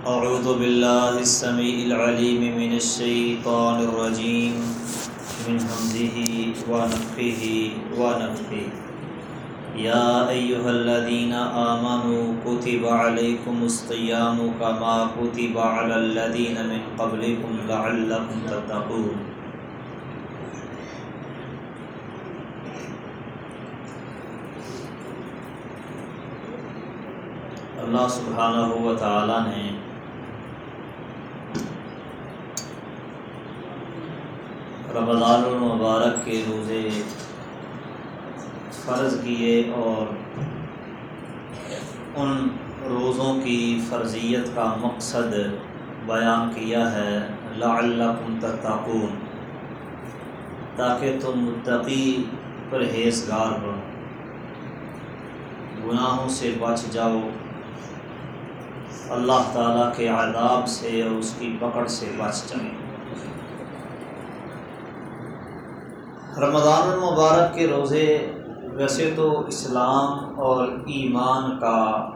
أعوذ بالله السميع العليم من الشيطان الرجيم. من همزه ونفخه ونفخه. يا أيها الذين آمنوا كتب عليكم الصيام كما كتب على الذين من قبلكم لعلكم تتقون. اللہ سبحانہ و تعالی نے رمضان المبارک کے روزے فرض کیے اور ان روزوں کی فرضیت کا مقصد بیان کیا ہے، لعلکم تتقون، تاکہ تم متقی پرہیزگار بنو گناہوں سے بچ جاؤ۔ اللہ تعالیٰ کے عذاب سے اور اس کی پکڑ سے بچ جائیں۔ رمضان المبارک کے روزے ویسے تو اسلام اور ایمان کا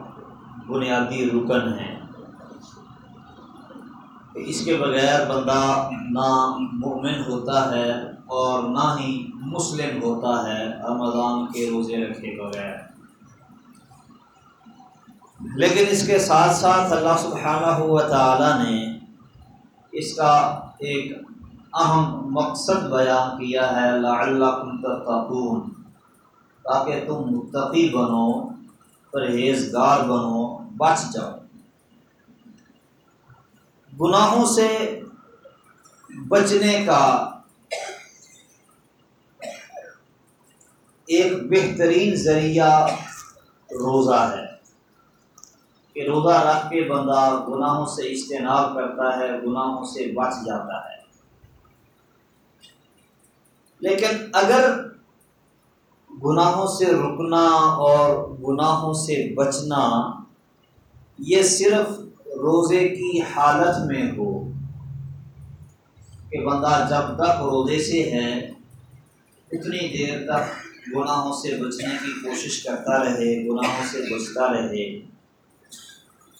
بنیادی رکن ہیں۔ اس کے بغیر بندہ نہ مومن ہوتا ہے اور نہ ہی مسلم ہوتا ہے رمضان کے روزے رکھے بغیر۔ لیکن اس کے ساتھ ساتھ اللہ سبحانہ ہوا تعالیٰ نے اس کا ایک اہم مقصد بیان کیا ہے لعلکم تتقون، تاکہ تم متقی بنو، پرہیزگار بنو، بچ جاؤ۔ گناہوں سے بچنے کا ایک بہترین ذریعہ روزہ ہے۔ کہ روزہ رکھ کے بندہ گناہوں سے اجتناب کرتا ہے، گناہوں سے بچ جاتا ہے۔ لیکن اگر گناہوں سے رکنا اور گناہوں سے بچنا یہ صرف روزے کی حالت میں ہو کہ بندہ جب تک روزے سے ہے، اتنی دیر تک گناہوں سے بچنے کی کوشش کرتا رہے، گناہوں سے بچتا رہے۔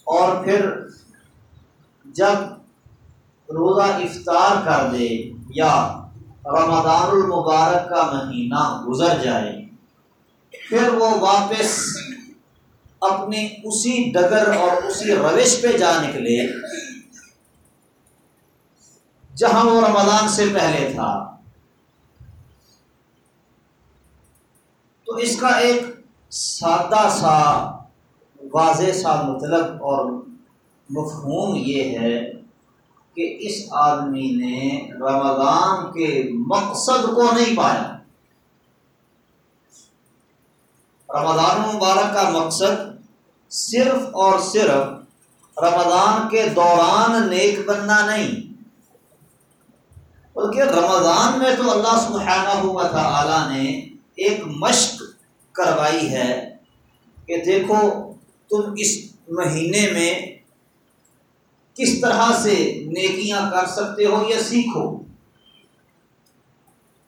اور پھر جب روزہ افطار کر دے یا رمضان المبارک کا مہینہ گزر جائے، پھر وہ واپس اپنی اسی ڈگر اور اسی روش پہ جا نکلے، جہاں وہ رمضان سے پہلے تھا۔ تو اس کا ایک سادہ سا، واضح سا مطلب اور مفہوم یہ ہے کہ اس آدمی نے رمضان کے مقصد کو نہیں پایا۔ رمضان مبارک کا مقصد صرف اور صرف رمضان کے دوران نیک بننا نہیں، بلکہ رمضان میں تو اللہ سبحانہ ہوا تعالی نے ایک مشق کروائی ہے کہ دیکھو تم اس مہینے میں کس طرح سے نیکیاں کر سکتے ہو یا سیکھو؟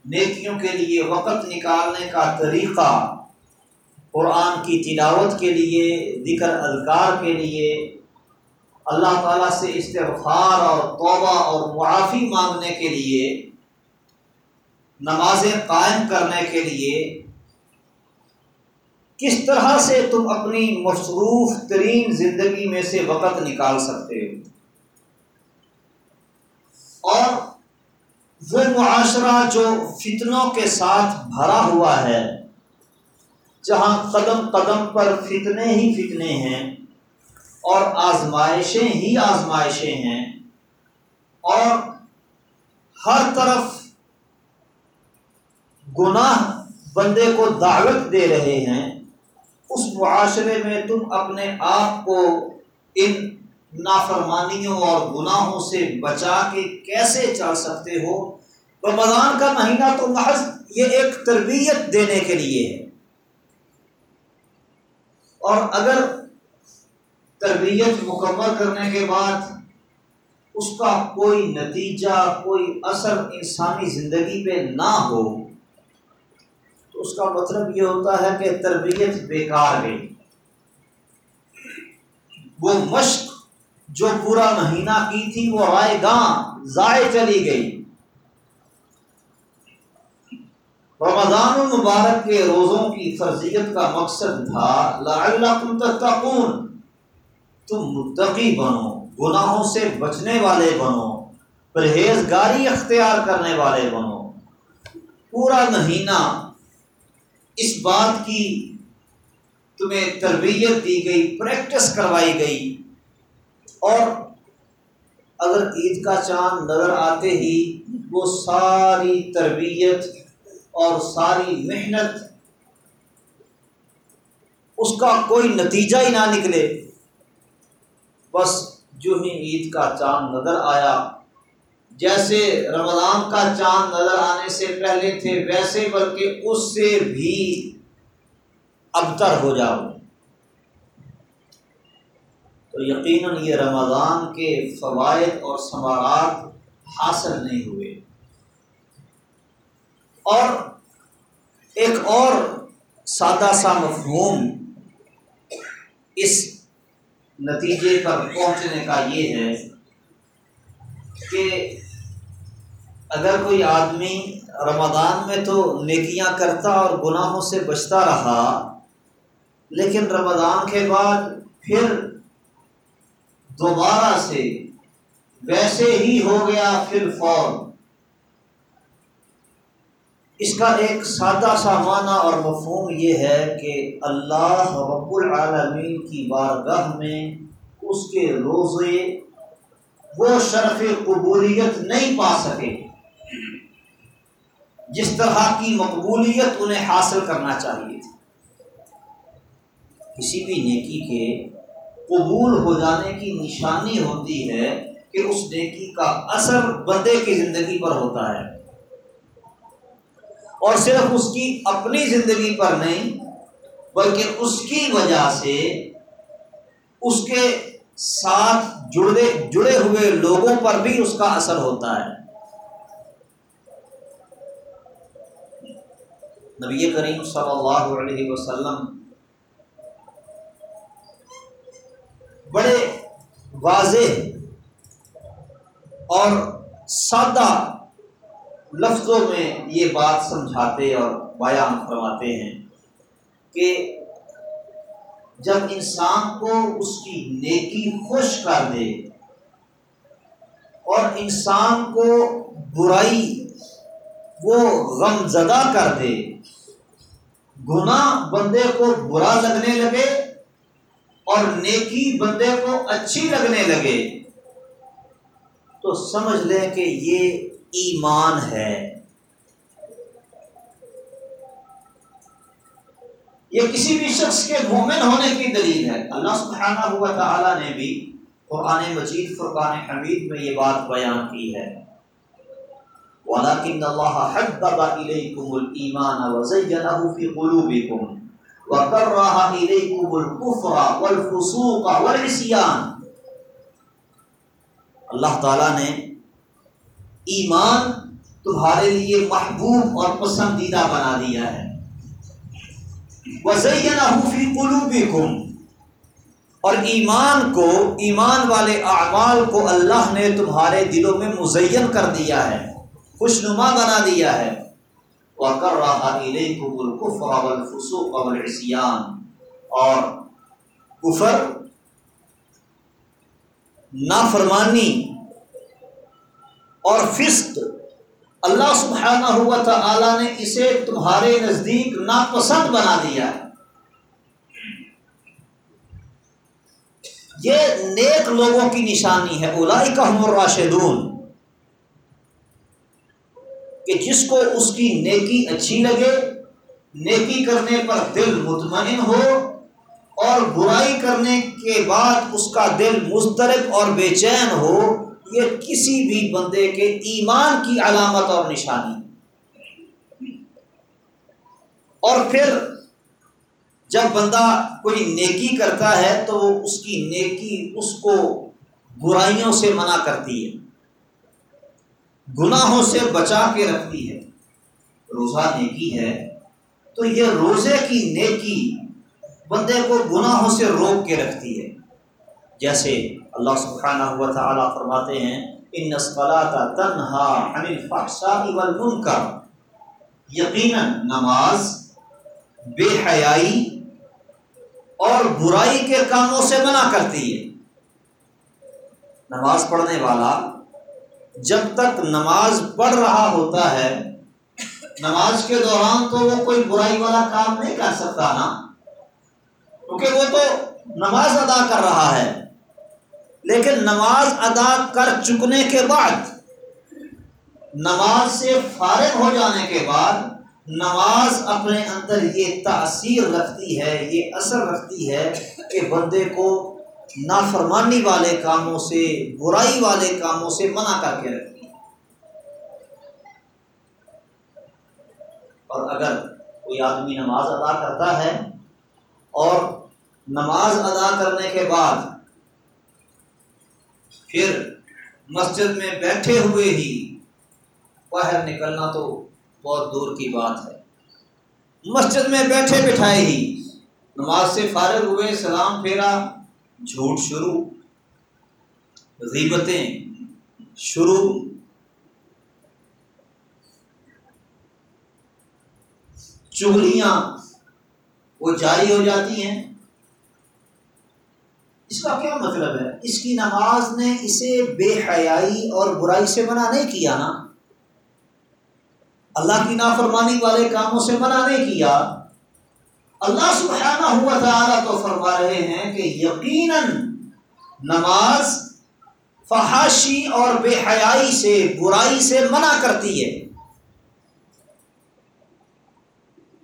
نیکیوں کے لیے وقت نکالنے کا طریقہ، قرآن کی تلاوت کے لیے، ذکر اذکار کے لیے، اللہ تعالیٰ سے استغفار اور توبہ اور معافی مانگنے کے لیے، نمازیں قائم کرنے کے لیے۔ کس طرح سے تم اپنی مصروف ترین زندگی میں سے وقت نکال سکتے ہو؟ اور وہ معاشرہ جو فتنوں کے ساتھ بھرا ہوا ہے، جہاں قدم قدم پر فتنے ہی فتنے ہیں اور آزمائشیں ہی آزمائشیں ہیں، اور ہر طرف گناہ بندے کو دعوت دے رہے ہیں، اس معاشرے میں تم اپنے آپ کو ان نافرمانیوں اور گناہوں سے بچا کے کیسے چل سکتے ہو؟ رمضان کا مہینہ تو محض یہ ایک تربیت دینے کے لیے ہے۔ اور اگر تربیت مکمل کرنے کے بعد اس کا کوئی نتیجہ، کوئی اثر انسانی زندگی پہ نہ ہو، تو اس کا مطلب یہ ہوتا ہے کہ تربیت بیکار گئی وہ مشق جو پورا مہینہ کی تھی وہ رائے گاں ضائع چلی گئی۔ رمضان المبارک کے روزوں کی فرضیت کا مقصد تھا، لعلکم تتقون، تم متقی بنو، گناہوں سے بچنے والے بنو، پرہیزگاری اختیار کرنے والے بنو۔ پورا مہینہ اس بات کی تمہیں تربیت دی گئی پریکٹس کروائی گئی۔ اور اگر عید کا چاند نظر آتے ہی وہ ساری تربیت اور ساری محنت اس کا کوئی نتیجہ ہی نہ نکلے۔ بس جو ہی عید کا چاند نظر آیا، جیسے رمضان کا چاند نظر آنے سے پہلے تھے، ویسے بلکہ اس سے بھی ابتر ہو جاؤ۔ تو یقیناً یہ رمضان کے فوائد اور ثمارات حاصل نہیں ہوئے۔ اور ایک اور سادہ سا مفہوم اس نتیجے پر پہنچنے کا یہ ہے کہ اگر کوئی آدمی رمضان میں تو نیکیاں کرتا اور گناہوں سے بچتا رہا، لیکن رمضان کے بعد پھر دوبارہ سے ویسے ہی ہو گیا پھر فور اس کا ایک سادہ سا معنی اور مفہوم یہ ہے کہ اللہ رب العالمین کی بارگاہ میں اس کے روزے وہ شرف قبولیت نہیں پا سکے۔ جس طرح کی مقبولیت انہیں حاصل کرنا چاہیے تھی۔ کسی بھی نیکی کے قبول ہو جانے کی نشانی ہوتی ہے کہ اس نیکی کا اثر بندے کی زندگی پر ہوتا ہے۔ اور صرف اس کی اپنی زندگی پر نہیں، بلکہ اس کی وجہ سے اس کے ساتھ جڑے جڑے ہوئے لوگوں پر بھی اس کا اثر ہوتا ہے۔ نبی کریم صلی اللہ علیہ وسلم بڑے واضح اور سادہ لفظوں میں یہ بات سمجھاتے اور بیان فرماتے ہیں کہ جب انسان کو اس کی نیکی خوش کر دے اور انسان کو برائی وہ غم زدہ کر دے، گناہ بندے کو برا لگنے لگے اور نیکی بندے کو اچھی لگنے لگے تو سمجھ لیں کہ یہ ایمان ہے۔ یہ کسی بھی شخص کے مومن ہونے کی دلیل ہے۔ اللہ سبحانہ ہوا تعالیٰ نے بھی قرآن مجید، فرقان حمید میں یہ بات بیان کی ہے۔ وَلَكِنَّ اللَّهَ حَبَّبَ إِلَيْكُمُ الْإِيمَانَ وَزَيَّنَهُ فِي قُلُوبِكُمْ۔ وَكَرَّهَ إِلَيْكُمُ الْكُفْرَ وَالْفُسُوقَ وَالْعِسْيَانَ اللہ تعالیٰ نے ایمان تمہارے لیے محبوب اور پسندیدہ بنا دیا ہے۔ اور ایمان کو، ایمان والے اعمال کو اللہ نے تمہارے دلوں میں مزین کر دیا ہے، خوشنما بنا دیا ہے۔ وہ کر رہا اور کفر، نافرمانی اور فسق۔ اللہ سبحانہ ہوا تھا نے اسے تمہارے نزدیک ناپسند بنا دیا ہے۔ یہ نیک لوگوں کی نشانی ہے۔ اولائی کا ہم راشدون کہ جس کو اس کی نیکی اچھی لگے، نیکی کرنے پر دل مطمئن ہو اور برائی کرنے کے بعد اس کا دل مسترب اور بے چین ہو، یہ کسی بھی بندے کے ایمان کی علامت اور نشانی۔ اور پھر جب بندہ کوئی نیکی کرتا ہے تو وہ اس کی نیکی، اس کو برائیوں سے منع کرتی ہے۔ گناہوں سے بچا کے رکھتی ہے، روزہ نیکی ہے، تو یہ روزے کی نیکی بندے کو گناہوں سے روک کے رکھتی ہے۔ جیسے اللہ سبحانہ ہوا تعالیٰ فرماتے ہیں، ان نسبلاتا تنہا عن الفحشاء والمنکر یقیناً نماز بے حیائی اور برائی کے کاموں سے منع کرتی ہے۔ نماز پڑھنے والا جب تک نماز پڑھ رہا ہوتا ہے، نماز کے دوران تو وہ کوئی برائی والا کام نہیں کر سکتا نا۔ کیونکہ وہ تو نماز ادا کر رہا ہے۔ لیکن نماز ادا کر چکنے کے بعد، نماز سے فارغ ہو جانے کے بعد، نماز اپنے اندر یہ تاثیر رکھتی ہے، یہ اثر رکھتی ہے کہ بندے کو نافرمانی والے کاموں سے، برائی والے کاموں سے منع کر کے رکھتی ہے اور اگر کوئی آدمی نماز ادا کرتا ہے اور نماز ادا کرنے کے بعد پھر مسجد میں بیٹھے ہوئے ہی باہر نکلنا تو بہت دور کی بات ہے۔ مسجد میں بیٹھے بٹھائے ہی نماز سے فارغ ہوئے، سلام پھیرا جھوٹ شروع، غیبتیں شروع۔ چگلیاں وہ جاری ہو جاتی ہیں۔ اس کا کیا مطلب ہے؟ اس کی نماز نے اسے بے حیائی اور برائی سے منع نہیں کیا نا۔ اللہ کی نافرمانی والے کاموں سے منع نہیں کیا۔ اللہ سبحانہ ہوا تعالیٰ تو فرما رہے ہیں کہ یقیناً نماز فحاشی اور بے حیائی سے، برائی سے منع کرتی ہے۔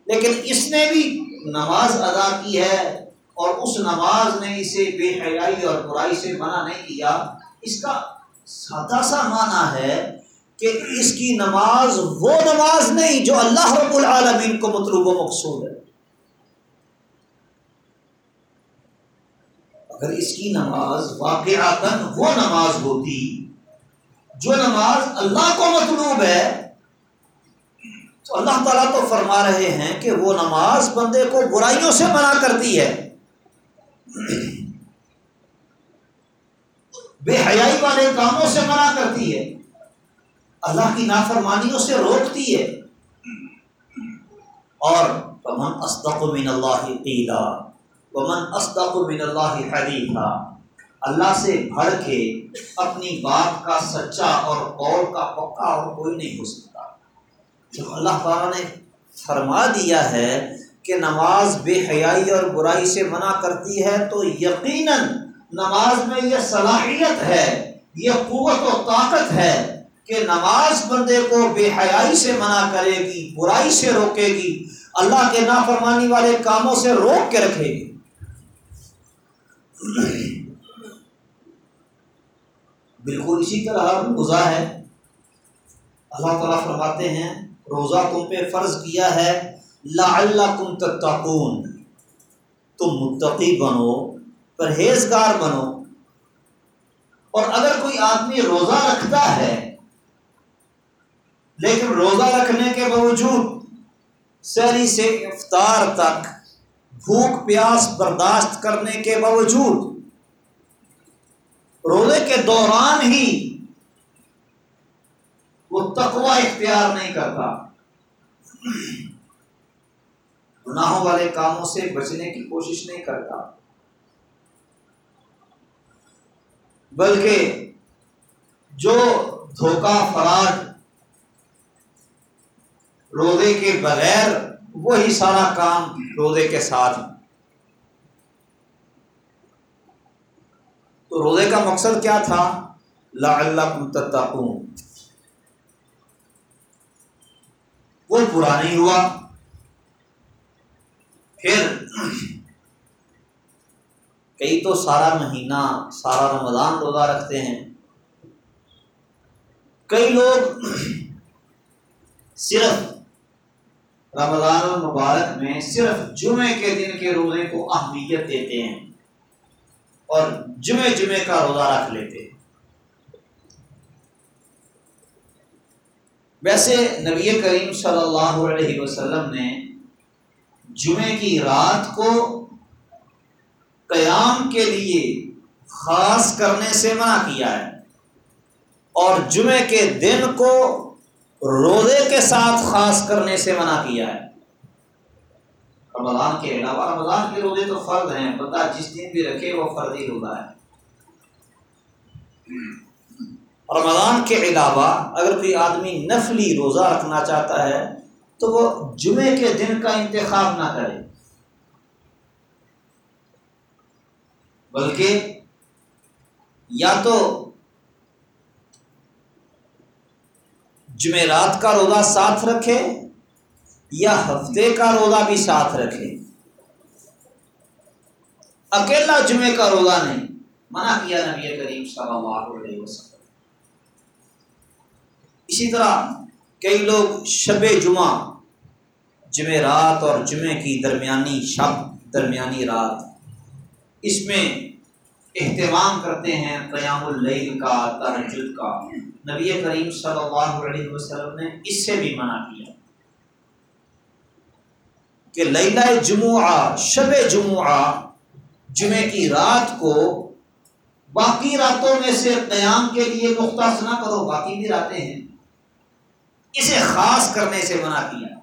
لیکن اس نے بھی نماز ادا کی ہے اور اس نماز نے اسے بے حیائی اور برائی سے منع نہیں کیا۔ اس کا سادہ سا معنی ہے کہ اس کی نماز وہ نماز نہیں جو اللہ رب العالمین کو مطلوب و مقصود ہے۔ اگر اس کی نماز واقع وہ نماز ہوتی جو نماز اللہ کو مطلوب ہے، تو اللہ تعالیٰ تو فرما رہے ہیں کہ وہ نماز بندے کو برائیوں سے منع کرتی ہے۔ بے حیائی والے کاموں سے منع کرتی ہے۔ اللہ کی نافرمانیوں سے روکتی ہے۔ اور من اللہ قیلا۔ ومن اصدق من اللہ حدیثا، اللہ سے بڑھ کے اپنی بات کا سچا اور قول کا پکا اور کوئی نہیں ہو سکتا۔ جو اللہ تعالیٰ نے فرما دیا ہے کہ نماز بے حیائی اور برائی سے منع کرتی ہے، تو یقیناً نماز میں یہ صلاحیت ہے، یہ قوت و طاقت ہے کہ نماز بندے کو بے حیائی سے منع کرے گی، برائی سے روکے گی، اللہ کے نافرمانی والے کاموں سے روک کے رکھے گی۔ بالکل اسی طرح روزہ ہے اللہ تعالیٰ فرماتے ہیں، روزہ تم پہ فرض کیا ہے لا اللہ کم تتقون۔ تم متقی بنو، پرہیزگار بنو۔ اور اگر کوئی آدمی روزہ رکھتا ہے، لیکن روزہ رکھنے کے باوجود سری سے افطار تک بھوک پیاس برداشت کرنے کے باوجود روزے کے دوران ہی وہ تقوا اختیار نہیں کرتا۔ گناہوں والے کاموں سے بچنے کی کوشش نہیں کرتا۔ بلکہ جو دھوکہ، فراڈ روزے کے بغیر وہی سارا کام روزے کے ساتھ۔ تو روزے کا مقصد کیا تھا؟ لا اللہ وہ پورا نہیں ہوا۔ پھر کئی تو سارا مہینہ، سارا رمضان روزہ رکھتے ہیں۔ کئی لوگ صرف رمضان المبارک میں صرف جمعے کے دن کے روزے کو اہمیت دیتے ہیں اور جمعے جمعے کا روزہ رکھ لیتے ہیں۔ ویسے نبی کریم صلی اللہ علیہ وسلم نے جمعے کی رات کو قیام کے لیے خاص کرنے سے منع کیا ہے اور جمعے کے دن کو روزے کے ساتھ خاص کرنے سے منع کیا ہے۔ رمضان کے علاوہ، رمضان کے روزے تو فرض ہیں، بندہ جس دن بھی رکھے وہ فرضی روزہ ہے۔ رمضان کے علاوہ اگر کوئی آدمی نفلی روزہ رکھنا چاہتا ہے، تو وہ جمعے کے دن کا انتخاب نہ کرے۔ بلکہ یا تو جمعرات کا روزہ ساتھ رکھے یا ہفتے کا روزہ بھی ساتھ رکھے؟ اکیلا جمعے کا روزہ نہیں، منع کیا نبی کریم صلی اللہ علیہ وسلم اسی طرح کئی لوگ شب جمعہ، جمعرات اور جمعے کی درمیانی شب، درمیانی رات، اس میں اہتمام کرتے ہیں قیام اللیل کا تحجد کا۔ نبی کریم صلی اللہ علیہ وسلم نے اس سے بھی منع کیا کہ لیلہ جمعہ، شب جمعہ جمعے کی رات کو باقی راتوں میں سے قیام کے لیے مختص نہ کرو، باقی بھی راتیں ہیں۔ اسے خاص کرنے سے منع کیا۔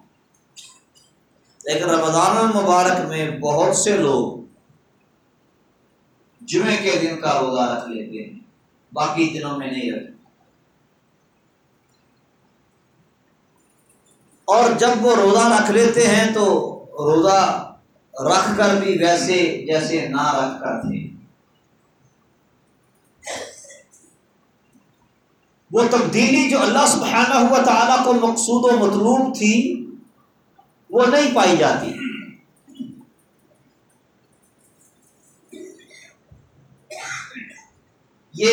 لیکن رمضان المبارک میں بہت سے لوگ جمعے کے دن کا روزہ رکھ لیتے ہیں۔ باقی دنوں میں نہیں رکھتے۔ اور جب وہ روزہ رکھ لیتے ہیں تو روزہ رکھ کر بھی ویسے جیسے نہ رکھ کر تھے۔ وہ تبدیلی جو اللہ سبحانہ ہوا تعالیٰ کو مقصود و مطلوب تھی، وہ نہیں پائی جاتی۔ یہ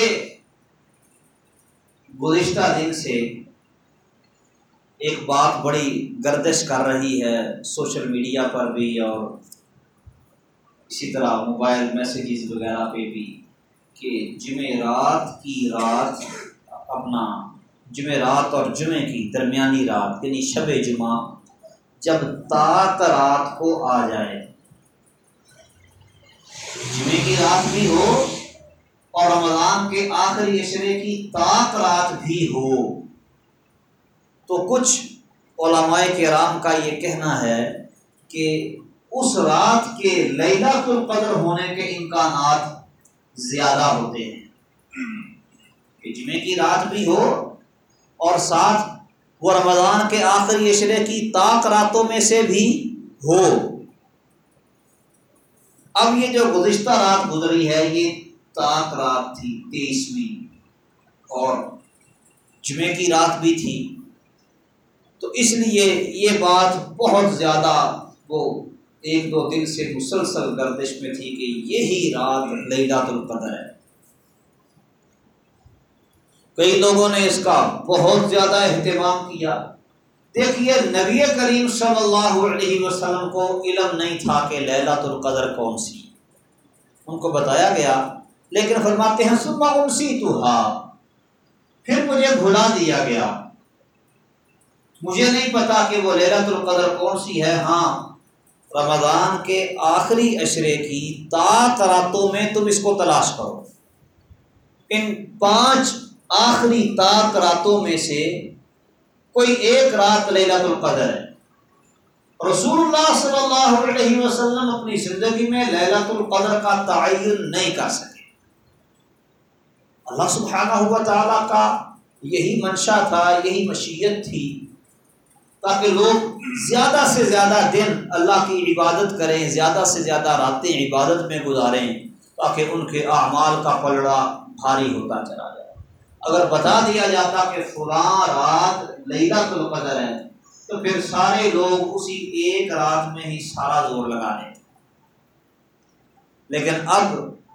گزشتہ دن سے ایک بات بڑی گردش کر رہی ہے سوشل میڈیا پر بھی اور اسی طرح موبائل میسیجز وغیرہ پہ بھی کہ جمعرات کی رات اپنا جمعرات اور جمعے کی درمیانی رات یعنی شب جمعہ، جب تاک رات کو آ جائے۔ جمعے کی رات بھی ہو اور رمضان کے آخری اشرے کی تاک رات بھی ہو۔ تو کچھ علماء کے رام کا یہ کہنا ہے کہ اس رات کے لیلت القدر ہونے کے امکانات زیادہ ہوتے ہیں۔ کہ جمعے کی رات بھی ہو اور ساتھ وہ رمضان کے آخری اشرے کی طاق راتوں میں سے بھی ہو۔ اب یہ جو گزشتہ رات گزری ہے، یہ طاق رات تھی تیسویں اور جمعے کی رات بھی تھی۔ تو اس لیے یہ بات بہت زیادہ وہ ایک دو دن سے مسلسل گردش میں تھی کہ یہی رات لیلات القدر ہے۔ کئی لوگوں نے اس کا بہت زیادہ اہتمام کیا۔ دیکھیے، نبی کریم صلی اللہ علیہ وسلم کو علم نہیں تھا کہ لیلات القدر کون سی۔ ان کو بتایا گیا لیکن فرماتے ہیں صبح انسی تو ہاں پھر مجھے بھلا دیا گیا۔ مجھے نہیں پتا کہ وہ للت القدر کون سی ہے۔ ہاں رمضان کے آخری اشرے کی تا راتوں میں تم اس کو تلاش کرو۔ ان پانچ آخری تاک راتوں میں سے کوئی ایک رات للت القدر ہے۔ رسول اللہ صلی اللہ علیہ وسلم اپنی زندگی میں للت القدر کا تعین نہیں کر سکے۔ اللہ سبحانہ ہوا تعالیٰ کا یہی منشا تھا، یہی مشیت تھی۔ تاکہ لوگ زیادہ سے زیادہ دن اللہ کی عبادت کریں، زیادہ سے زیادہ راتیں عبادت میں گزاریں، تاکہ ان کے اعمال کا پلڑا بھاری ہوتا چلا جائے۔ اگر بتا دیا جاتا کہ فلاں رات لیلا القدر ہے، تو پھر سارے لوگ اسی ایک رات میں ہی سارا زور لگا لیں۔ لیکن اب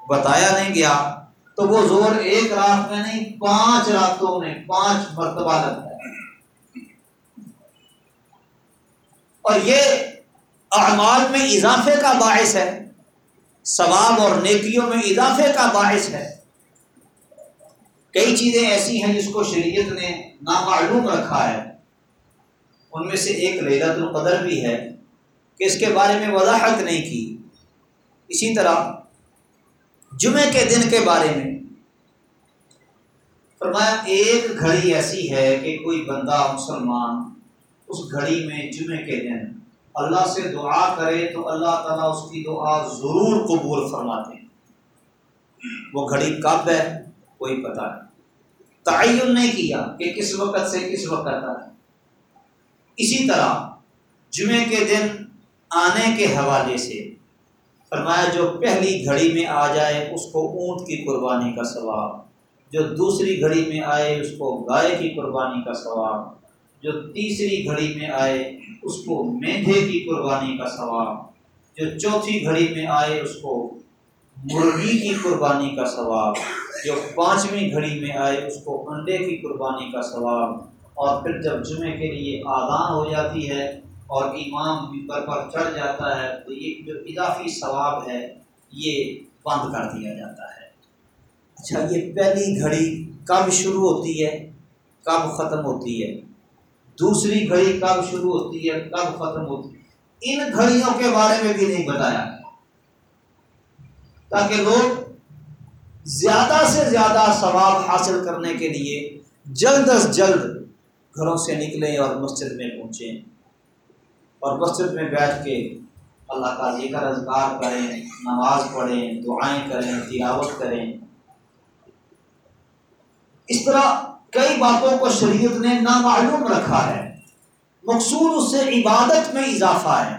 بتایا نہیں گیا تو وہ زور ایک رات میں نہیں، پانچ راتوں میں پانچ مرتبہ لگتا ہے۔ اور یہ اعمال میں اضافے کا باعث ہے، ثواب اور نیکیوں میں اضافے کا باعث ہے۔ کئی چیزیں ایسی ہیں جس کو شریعت نے نامعلوم رکھا ہے۔ ان میں سے ایک لیلت القدر بھی ہے، کہ اس کے بارے میں وضاحت نہیں کی۔ اسی طرح جمعے کے دن کے بارے میں۔ فرمایا، ایک گھڑی ایسی ہے کہ کوئی بندہ مسلمان اس گھڑی میں جمعے کے دن اللہ سے دعا کرے تو اللہ تعالیٰ اس کی دعا ضرور قبول فرماتے ہیں۔ وہ گھڑی کب ہے؟ کوئی پتہ نہیں۔ تعین نہیں کیا کہ کس وقت سے کس وقت تک اسی طرح جمعے کے دن آنے کے حوالے سے فرمایا، جو پہلی گھڑی میں آ جائے اس کو اونٹ کی قربانی کا ثواب، جو دوسری گھڑی میں آئے اس کو گائے کی قربانی کا ثواب، جو تیسری گھڑی میں آئے اس کو مینڈے کی قربانی کا ثواب، جو چوتھی گھڑی میں آئے اس کو مرغی کی قربانی کا ثواب، جو پانچویں گھڑی میں آئے اس کو انڈے کی قربانی کا ثواب، اور پھر جب جمعے کے لیے آدان ہو جاتی ہے اور امام ممبر پر چڑھ جاتا ہے، تو یہ جو اضافی ثواب ہے، یہ بند کر دیا جاتا ہے۔ اچھا یہ پہلی گھڑی کب شروع ہوتی ہے؟ کب ختم ہوتی ہے؟ دوسری گھڑی کب شروع ہوتی ہے؟ کب ختم ہوتی ہے؟ ان گھڑیوں کے بارے میں بھی نہیں بتایا۔ تاکہ لوگ زیادہ سے زیادہ ثواب حاصل کرنے کے لیے جلد از جلد گھروں سے نکلیں اور مسجد میں پہنچیں۔ اور مسجد میں بیٹھ کے اللہ کا ذکر اذکار کریں، نماز پڑھیں، دعائیں کریں، تلاوت کریں۔ اس طرح کئی باتوں کو شریعت نے نامعلوم رکھا ہے۔ مقصود اس سے عبادت میں اضافہ ہے۔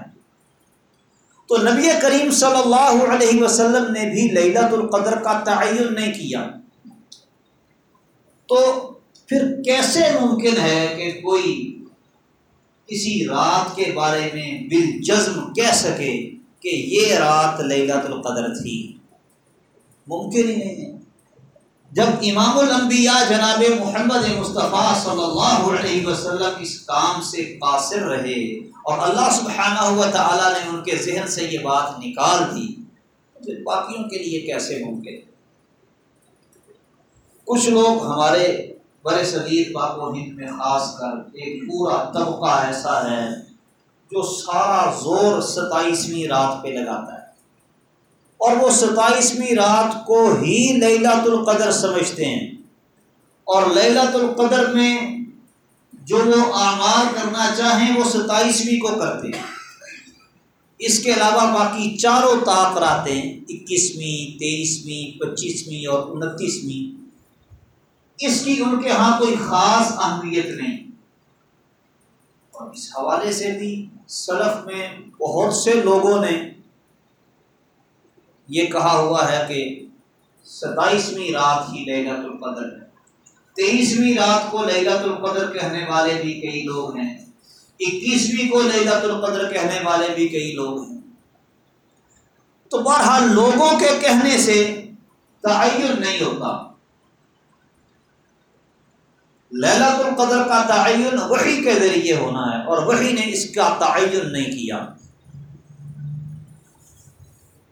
تو نبی کریم صلی اللہ علیہ وسلم نے بھی للت القدر کا تعین نہیں کیا۔ تو پھر کیسے ممکن ہے کہ کوئی کسی رات کے بارے میں بالجزم کہہ سکے کہ یہ رات للت القدر تھی۔ ممکن ہی نہیں ہے۔ جب امام الانبیاء جناب محمد مصطفیٰ صلی اللہ علیہ وسلم اس کام سے قاصر رہے اور اللہ سبحانہ ہوا تعالیٰ نے ان کے ذہن سے یہ بات نکال دی پھر باقیوں کے لیے کیسے ممکن؟ کچھ لوگ ہمارے بر صدیر پاک و ہند میں خاص کر ایک پورا طبقہ ایسا ہے جو سارا زور ستائیسویں رات پہ لگاتا ہے۔ اور وہ ستائیسویں رات کو ہی للت القدر سمجھتے ہیں۔ اور للت القدر میں جو وہ اعمال کرنا چاہیں وہ ستائیسویں کو کرتے ہیں۔ اس کے علاوہ باقی چاروں طاق راتیں اکیسویں، تیئیسویں، پچیسویں اور انتیسویں اس کی ان کے ہاں کوئی خاص اہمیت نہیں۔ اور اس حوالے سے بھی سلف میں بہت سے لوگوں نے یہ کہا ہوا ہے کہ ستائیسویں رات ہی لہلت القدر ہے۔ تیئیسویں رات کو لہلت القدر کہنے والے بھی کئی لوگ ہیں۔ اکیسویں کو لہلت القدر کہنے والے بھی کئی لوگ ہیں۔ تو بہرحال لوگوں کے کہنے سے تعین نہیں ہوتا للت القدر کا تعین وہی کے ذریعے ہونا ہے اور وہی نے اس کا تعین نہیں کیا۔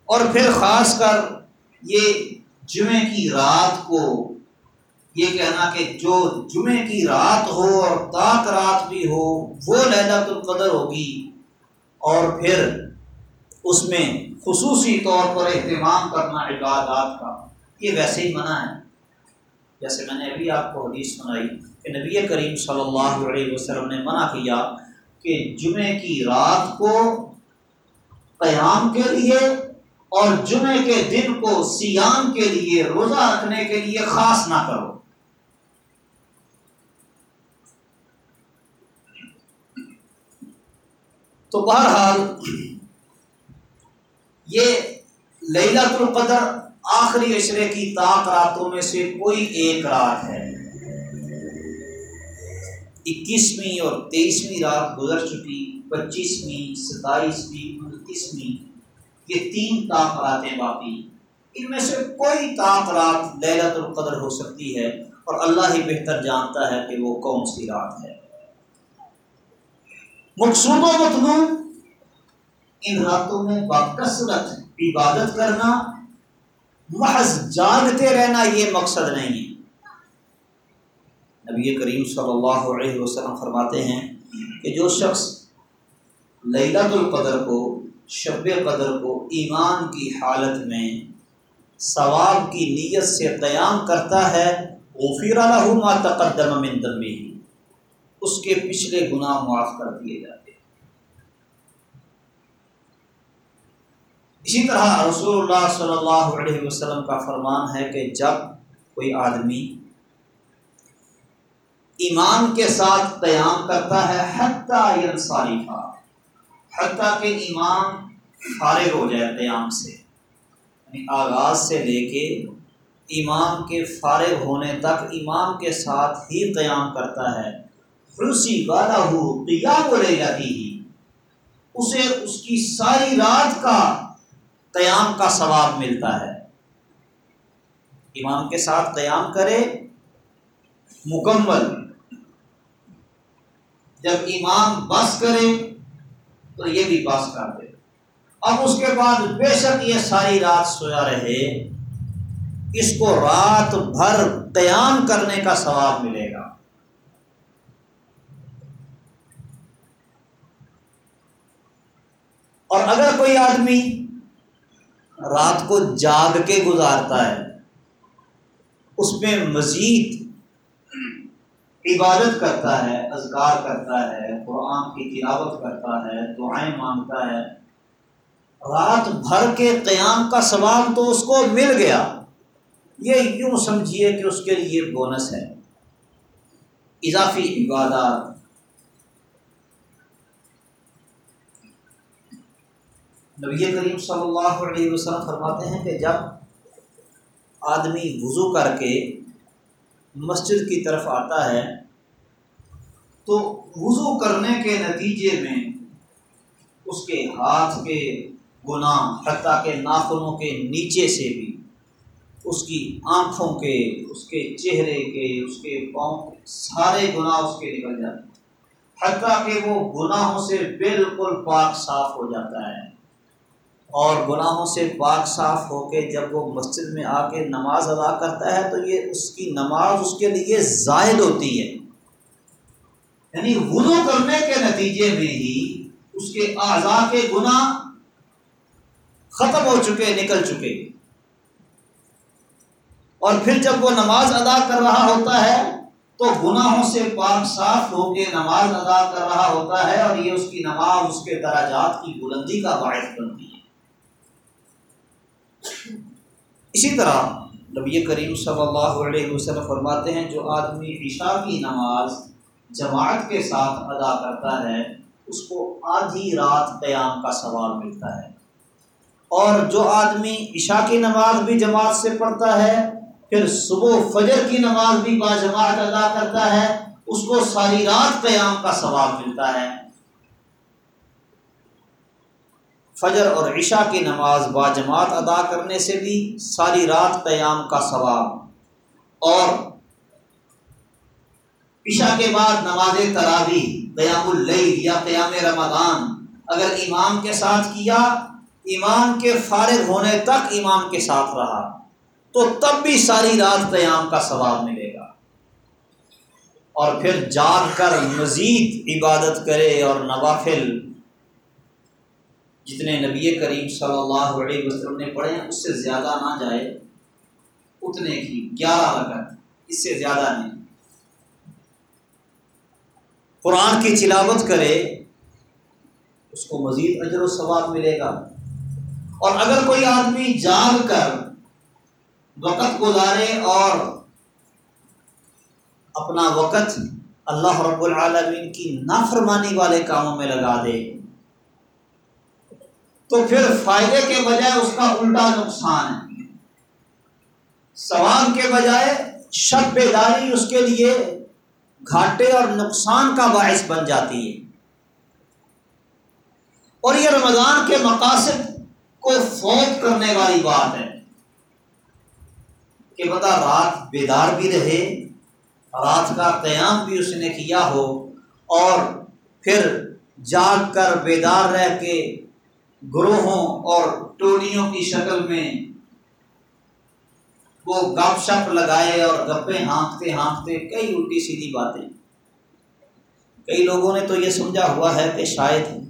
اور پھر خاص کر یہ جمعے کی رات کو یہ کہنا کہ جو جمعے کی رات ہو اور تاک رات بھی ہو، وہ لہلت القدر ہوگی۔ اور پھر اس میں خصوصی طور پر اہتمام کرنا عبادات کا، یہ ویسے ہی منع ہے۔ جیسے میں نے ابھی آپ کو حدیث سنائی۔ کہ نبی کریم صلی اللہ علیہ وسلم نے منع کیا کہ جمعے کی رات کو قیام کے لیے اور جمعے کے دن کو سیام کے لیے روزہ رکھنے کے لیے خاص نہ کرو۔ تو بہرحال یہ للت القدر آخری عشرے کی طاق راتوں میں سے کوئی ایک رات ہے۔ اکیسویں اور تیئیسویں رات گزر چکی، پچیسویں، ستائیسویں، انتیسویں، یہ تین راتیں باقی۔ ان میں سے کوئی رات لہلت القدر ہو سکتی ہے اور اللہ ہی بہتر جانتا ہے کہ وہ کون سی رات ہے۔ مقصود و مطلوب، ان راتوں میں باکثرت عبادت کرنا، محض جاگتے رہنا یہ مقصد نہیں ہے۔ نبی کریم صلی اللہ علیہ وسلم فرماتے ہیں کہ جو شخص للت القدر کو، شب قدر کو ایمان کی حالت میں ثواب کی نیت سے قیام کرتا ہے، غفیر ما تقدم من ذنبه اس کے پچھلے گناہ معاف کر دیے جاتے ہیں۔ اسی طرح رسول اللہ صلی اللہ علیہ وسلم کا فرمان ہے کہ جب کوئی آدمی ایمان کے ساتھ قیام کرتا ہے حتیٰ صارفہ حتیٰ کہ ایمان فارغ ہو جائے قیام سے یعنی آغاز سے لے کے ایمان کے فارغ ہونے تک ایمان کے ساتھ ہی قیام کرتا ہے۔ رسی والا ہو قیام لے جاتی ہی اسے اس کی ساری رات کا قیام کا ثواب ملتا ہے۔ ایمان کے ساتھ قیام کرے، مکمل جب ایمان بس کرے تو یہ بھی بس کر دے۔ اب اس کے بعد بے شک یہ ساری رات سویا رہے، اس کو رات بھر قیام کرنے کا ثواب ملے گا۔ اور اگر کوئی آدمی رات کو جاگ کے گزارتا ہے، اس میں مزید عبادت کرتا ہے، اذکار کرتا ہے، قرآن کی تلاوت کرتا ہے، دعائیں مانگتا ہے۔ رات بھر کے قیام کا ثواب تو اس کو مل گیا۔ یہ یوں سمجھیے کہ اس کے لیے بونس ہے۔ اضافی عبادات۔ نبی کریم صلی اللہ علیہ وسلم فرماتے ہیں کہ جب آدمی وضو کر کے مسجد کی طرف آتا ہے، تو وضو کرنے کے نتیجے میں اس کے ہاتھ کے گناہ، حتیٰ کے ناخنوں کے نیچے سے بھی، اس کی آنکھوں کے، اس کے چہرے کے، اس کے پاؤں کے سارے گناہ اس کے نکل جاتے ہیں۔ حتیٰ کہ وہ گناہوں سے بالکل پاک، صاف ہو جاتا ہے۔ اور گناہوں سے پاک صاف ہو کے جب وہ مسجد میں آ کے نماز ادا کرتا ہے تو یہ اس کی نماز اس کے لیے زائد ہوتی ہے۔ یعنی وضو کرنے کے نتیجے میں ہی اس کے اعضاء کے گناہ ختم ہو چکے، نکل چکے۔ اور پھر جب وہ نماز ادا کر رہا ہوتا ہے تو گناہوں سے پاک صاف ہو کے نماز ادا کر رہا ہوتا ہے اور یہ اس کی نماز اس کے دراجات کی بلندی کا باعث بنتی ہے۔ اسی طرح نبی کریم صلی اللہ علیہ وسلم فرماتے ہیں، جو آدمی عشاء کی نماز جماعت کے ساتھ ادا کرتا ہے، اس کو آدھی رات قیام کا سوال ملتا ہے۔ اور جو آدمی عشاء کی نماز بھی جماعت سے پڑھتا ہے، پھر صبح فجر کی نماز بھی باجماعت ادا کرتا ہے، اس کو ساری رات قیام کا ثواب ملتا ہے۔ فجر اور عشاء کی نماز باجماعت ادا کرنے سے بھی ساری رات قیام کا ثواب۔ اور عشاء کے بعد نماز تراوی قیام اللیل یا قیام رمضان اگر امام کے ساتھ کیا، امام کے فارغ ہونے تک امام کے ساتھ رہا، تو تب بھی ساری رات قیام کا ثواب ملے گا۔ اور پھر جاگ کر مزید عبادت کرے اور نوافل جتنے نبی کریم صلی اللہ علیہ وسلم نے پڑھے ہیں، اس سے زیادہ نہ جائے اتنے کی، گیارہ رکعت، اس سے زیادہ نہیں۔ قرآن کی چلاوت کرے، اس کو مزید اجر و ثواب ملے گا۔ اور اگر کوئی آدمی جاگ کر وقت گزارے اور اپنا وقت اللہ رب العالمین کی نافرمانی والے کاموں میں لگا دے تو پھر فائدے کے بجائے اس کا الٹا نقصان ہے۔ سوال کے بجائے شب بیداری اس کے لیے گھاٹے اور نقصان کا باعث بن جاتی ہے۔ اور یہ رمضان کے مقاصد کو فوت کرنے والی بات ہے کہ بتا رات بیدار بھی رہے، رات کا قیام بھی اس نے کیا ہو اور پھر جاگ کر بیدار رہ کے گروہوں اور ٹولیوں کی شکل میں وہ گپ شپ لگائے اور گپے ہانکتے ہانکتے کئی الٹی سیدھی باتیں۔ کئی لوگوں نے تو یہ سمجھا ہوا ہے کہ شاید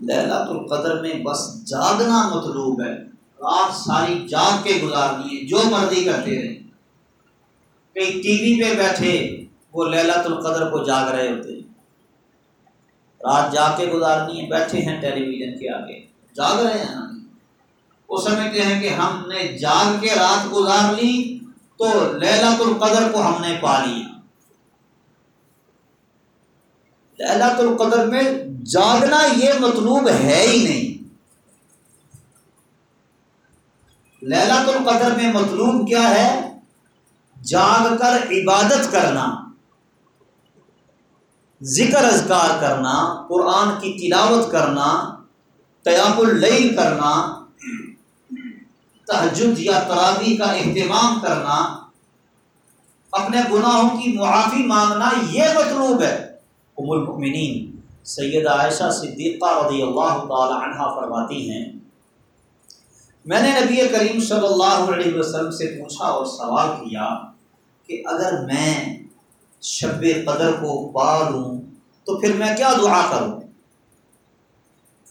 لہلات القدر میں بس جاگنا مطلوب ہے۔ رات ساری جاگ کے گزارنی ہے، جو مرضی کرتے رہے کئی ٹی وی پہ بیٹھے وہ للت القدر کو جاگ رہے ہوتے رات جاگ کے گزارنی ہے، بیٹھے ہیں ٹیلی ویژن کے آگے۔ جاگ رہے ہیں وہ سمجھتے ہیں کہ ہم نے جاگ کے رات گزار لی تو للت القدر کو ہم نے پا لیا۔ للت القدر میں جاگنا یہ مطلوب ہے ہی نہیں۔ للت القدر میں مطلوب کیا ہے؟ جاگ کر عبادت کرنا، ذکر اذکار کرنا، قرآن کی تلاوت کرنا قیام اللیل کرنا تحجد یا تراوی کا اہتمام کرنا، اپنے گناہوں کی معافی مانگنا، یہ مطلوب ہے۔ ام المؤمنین سید عائشہ صدیقہ رضی اللہ تعالی عنہ فرماتی ہیں، میں نے نبی کریم صلی اللہ علیہ وسلم سے پوچھا اور سوال کیا کہ اگر میں شب قدر کو پا لوں تو پھر میں کیا دعا کروں؟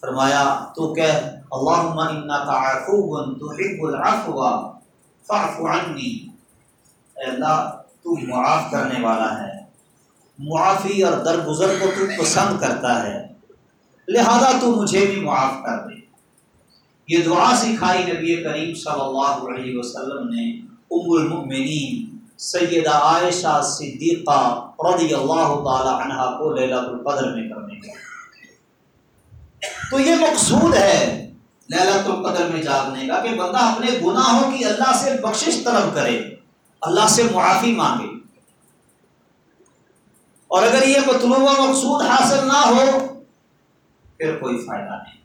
فرمایا، تو کہ اللہم انکا عفو تحب العفو، فاعف عنی. اے اللہ، تو معاف کرنے والا ہے۔ معافی اور درگزر کو تو پسند کرتا ہے، لہذا تو مجھے بھی معاف کر دے۔ یہ دعا سکھائی نبی کریم صلی اللہ علیہ وسلم نے ام المؤمنین سیدہ عائشہ صدیقہ رضی اللہ تعالی عنہ کو لیلۃ القدر میں کرنے کا۔ تو یہ مقصود ہے للت القدر میں جاگنے کا کہ بندہ اپنے گناہوں کی اللہ سے بخشش طلب کرے، اللہ سے معافی مانگے۔ اور اگر یہ مطلوبہ مقصود حاصل نہ ہو، پھر کوئی فائدہ نہیں۔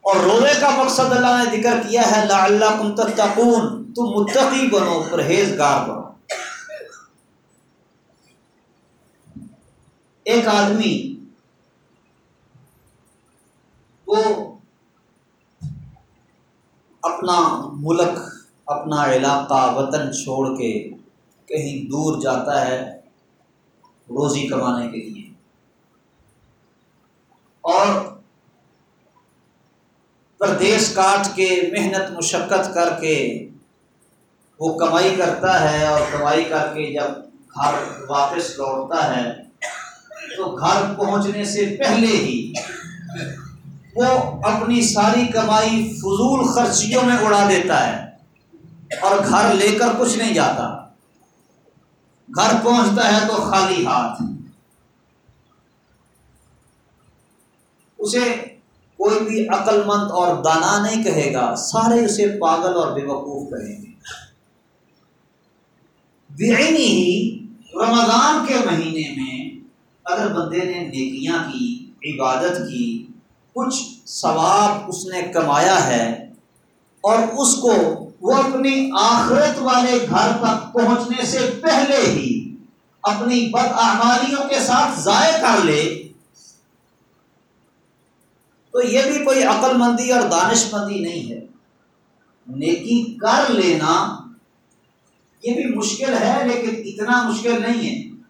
اور روزے کا مقصد اللہ نے ذکر کیا ہے اللہ کم تتقون، تم متقی بنو، پرہیزگار بنو۔ ایک آدمی وہ اپنا ملک، اپنا علاقہ، وطن چھوڑ کے کہیں دور جاتا ہے روزی کمانے کے لیے۔ اور پردیش کاٹ کے محنت، مشقت کر کے وہ کمائی کرتا ہے اور کمائی کر کے جب گھر واپس لوٹتا ہے تو گھر پہنچنے سے پہلے ہی وہ اپنی ساری کمائی فضول خرچیوں میں اڑا دیتا ہے اور گھر لے کر کچھ نہیں جاتا۔ گھر پہنچتا ہے تو خالی ہاتھ۔ اسے کوئی بھی عقل مند اور دانا نہیں کہے گا، سارے اسے پاگل اور بے وقوف کہیں گے۔ ہی رمضان کے مہینے میں اگر بندے نے نیکیاں کی، عبادت کی کچھ ثواب اس نے کمایا ہے اور اس کو وہ اپنی آخرت والے گھر تک پہنچنے سے پہلے ہی اپنی بد کے ساتھ ضائع کر لے۔ تو یہ بھی کوئی عقل مندی اور دانش مندی نہیں ہے۔ نیکی کر لینا یہ بھی مشکل ہے، لیکن اتنا مشکل نہیں ہے۔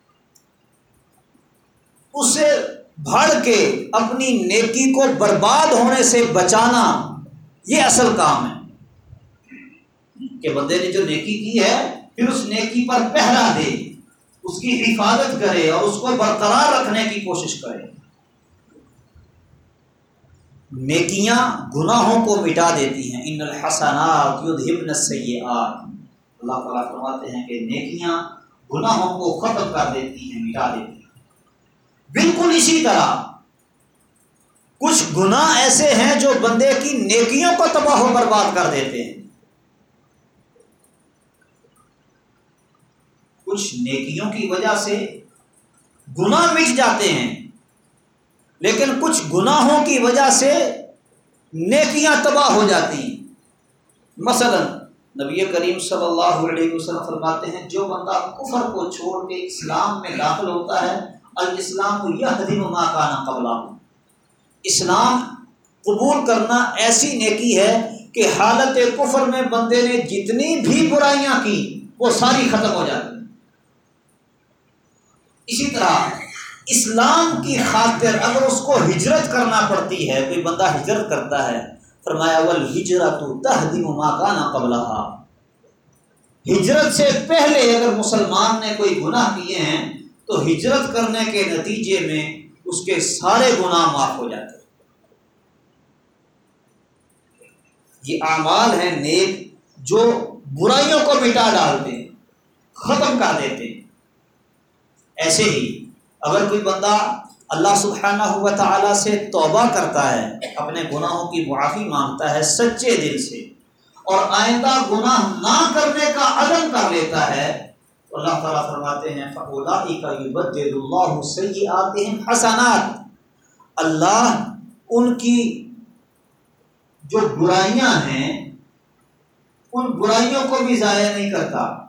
اسے بھڑ کے اپنی نیکی کو برباد ہونے سے بچانا یہ اصل کام ہے۔ کہ بندے نے جو نیکی کی ہے، پھر اس نیکی پر پہرا دے، اس کی حفاظت کرے اور اس کو برقرار رکھنے کی کوشش کرے۔ نیکیاں گناہوں کو مٹا دیتی ہیں۔ ان الحسنات السیئات۔ اللہ تعالیٰ فرماتے ہیں کہ نیکیاں گناہوں کو ختم کر دیتی ہیں، مٹا دیتی ہیں۔ بالکل اسی طرح کچھ گناہ ایسے ہیں جو بندے کی نیکیوں کو تباہ و برباد کر دیتے ہیں۔ کچھ نیکیوں کی وجہ سے گناہ مٹ جاتے ہیں، لیکن کچھ گناہوں کی وجہ سے نیکیاں تباہ ہو جاتی ہیں۔ مثلا نبی کریم صلی اللہ علیہ وسلم فرماتے ہیں، جو بندہ کفر کو چھوڑ کے اسلام میں داخل ہوتا ہے الاسلام یہ حدیم ماں کا نا قبلہ اسلام قبول کرنا ایسی نیکی ہے کہ حالت کفر میں بندے نے جتنی بھی برائیاں کی، وہ ساری ختم ہو جاتی اسی طرح اسلام کی خاطر اگر اس کو ہجرت کرنا پڑتی ہے، کوئی بندہ ہجرت کرتا ہے، فرمایا ول ہجرت تحدیم ماکانہ قبل ہجرت سے پہلے اگر مسلمان نے کوئی گناہ کیے ہیں تو ہجرت کرنے کے نتیجے میں اس کے سارے گناہ معاف ہو جاتے یہ اعمال ہیں نیک جو برائیوں کو مٹا ڈالتے ہیں، ختم کر دیتے ہیں۔ ایسے ہی اگر کوئی بندہ اللہ سبحانہ ہوا تعالیٰ سے توبہ کرتا ہے، اپنے گناہوں کی معافی مانگتا ہے سچے دل سے، اور آئندہ گناہ نہ کرنے کا عدم کر لیتا ہے اللہ تعالیٰ فرماتے ہیں اللہ سیئاتہم حسنات۔ اللہ ان کی جو برائیاں ہیں، ان برائیوں کو بھی ضائع نہیں کرتا،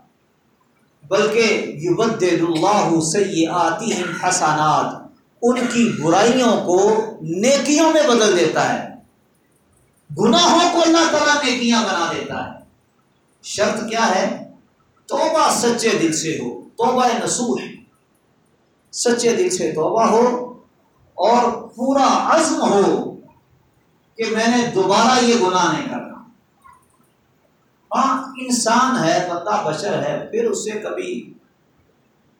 بلکہ اللہ سیئاتہم حسنات۔ ان کی برائیوں کو نیکیوں میں بدل دیتا ہے۔ گناہوں کو اللہ تعالیٰ نیکیاں بنا دیتا ہے۔ شرط کیا ہے؟ توبہ سچے دل سے ہو۔ توبہ نسوح سچے دل سے توبہ ہو اور پورا عزم ہو کہ میں نے دوبارہ یہ گناہ نہیں کرنا۔ ہاں انسان ہے، بندہ بشر ہے، پھر اس سے کبھی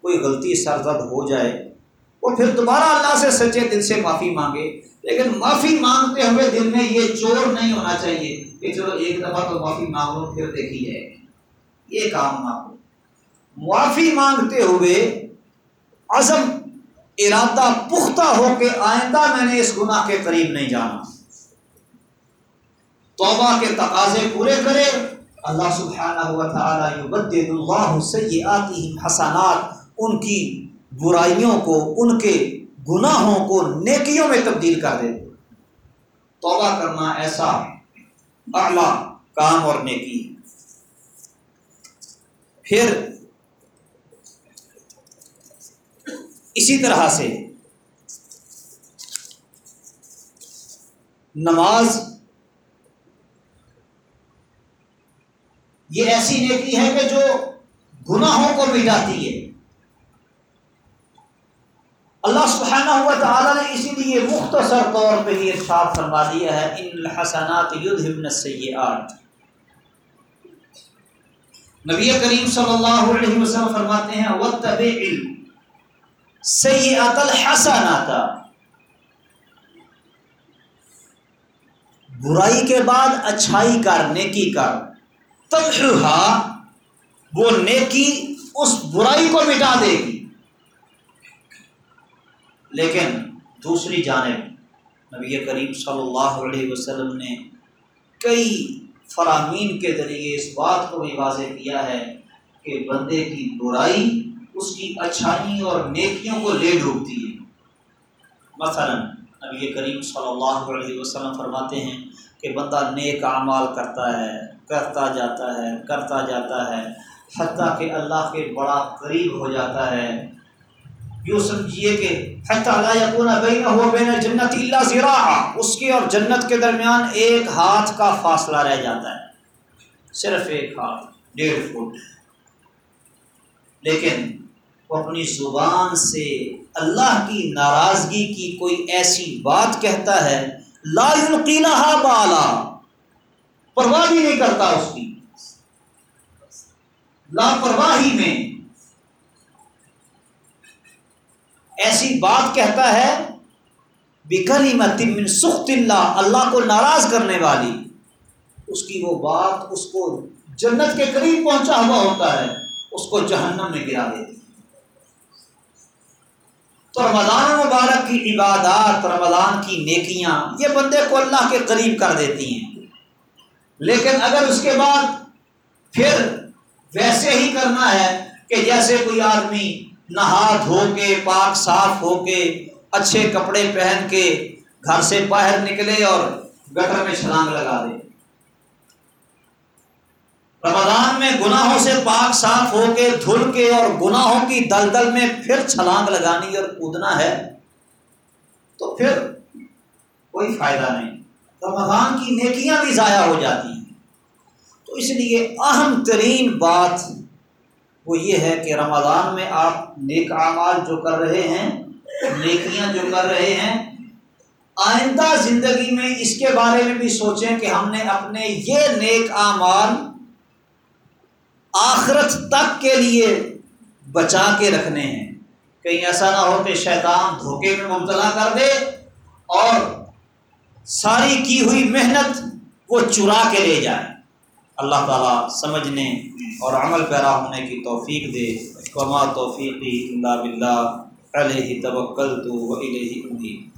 کوئی غلطی سرزد ہو جائے۔ وہ پھر دوبارہ اللہ سے سچے دل سے معافی مانگے۔ لیکن معافی مانگتے ہوئے دل میں یہ چور نہیں ہونا چاہیے کہ چلو ایک دفعہ تو معافی مانگ لو، پھر دیکھی جائے یہ کام نہ ہو۔ معافی مانگتے ہوئے عزم، ارادہ پختہ ہو کے آئندہ میں نے اس گناہ کے قریب نہیں جانا۔ توبہ کے تقاضے پورے کرے۔ اللہ سبحانہ ہوا تھا حسنات۔ ان کی برائیوں کو، ان کے گناہوں کو نیکیوں میں تبدیل کر دے۔ توبہ کرنا ایسا اعلی، کام اور نیکی۔ پھر اسی طرح سے نماز یہ ایسی نیکی ہے کہ جو گناہوں کو مٹاتی ہے۔ اللہ سبحانہ ہوا تعالیٰ نے اسی لیے مختصر طور پہ ہی ارشاد فرما دیا ہے، ان الحسنات یذهبن السیئات۔ نبی کریم صلی اللہ علیہ وسلم فرماتے ہیں الحسنات برائی کے بعد اچھائی کر، نیکی کر۔ تمحها وہ نیکی اس برائی کو مٹا دے گی۔ لیکن دوسری جانب نبی کریم صلی اللہ علیہ وسلم نے کئی فرامین کے ذریعے اس بات کو بھی واضح کیا ہے کہ بندے کی برائی اس کی اچھائی اور نیکیوں کو لے ڈوبتی ہے۔ مثلا نبی کریم صلی اللہ علیہ وسلم فرماتے ہیں کہ بندہ نیک اعمال کرتا ہے، کرتا جاتا ہے، کرتا جاتا ہے، حتیٰ کہ اللہ کے بڑا قریب ہو جاتا ہے۔ یوں سمجھیے کہ بین جنت اللہ زیرا اس کے اور جنت کے درمیان ایک ہاتھ کا فاصلہ رہ جاتا ہے۔ صرف ایک ہاتھ، ڈیڑھ فٹ۔ لیکن وہ اپنی زبان سے اللہ کی ناراضگی کی کوئی ایسی بات کہتا ہے، لا يلقينها بالا۔ پرواہ بھی نہیں کرتا اس کی۔ لاپرواہی میں ایسی بات کہتا ہے بکلی من سخت اللہ اللہ کو ناراض کرنے والی۔ اس کی وہ بات اس کو جنت کے قریب پہنچا ہوا ہوتا ہے، اس کو جہنم میں گرا دیتی تو رمضان مبارک کی عبادات، رمضان کی نیکیاں، یہ بندے کو اللہ کے قریب کر دیتی ہیں۔ لیکن اگر اس کے بعد پھر ویسے ہی کرنا ہے کہ جیسے کوئی آدمی نہا دھو کے پاک صاف ہو کے اچھے کپڑے پہن کے گھر سے باہر نکلے اور گٹر میں چھلانگ لگا دے۔ رمضان میں گناہوں سے پاک صاف ہو کے دھل کے اور گناہوں کی دلدل میں پھر چھلانگ لگانی اور کودنا ہے، تو پھر کوئی فائدہ نہیں۔ رمضان کی نیکیاں بھی ضائع ہو جاتی ہیں۔ تو اس لیے اہم ترین بات وہ یہ ہے کہ رمضان میں آپ نیک اعمال جو کر رہے ہیں، نیکیاں جو کر رہے ہیں، آئندہ زندگی میں اس کے بارے میں بھی سوچیں کہ ہم نے اپنے یہ نیک اعمال آخرت تک کے لیے بچا کے رکھنے ہیں۔ کہیں ایسا نہ ہو کہ شیطان دھوکے میں مبتلا کر دے اور ساری کی ہوئی محنت وہ چرا کے لے جائے۔ اللہ تعالیٰ سمجھنے اور عمل پیرا ہونے کی توفیق دے۔ وما توفیقی اللہ بلّہ علیہ توکل تو علیہ امید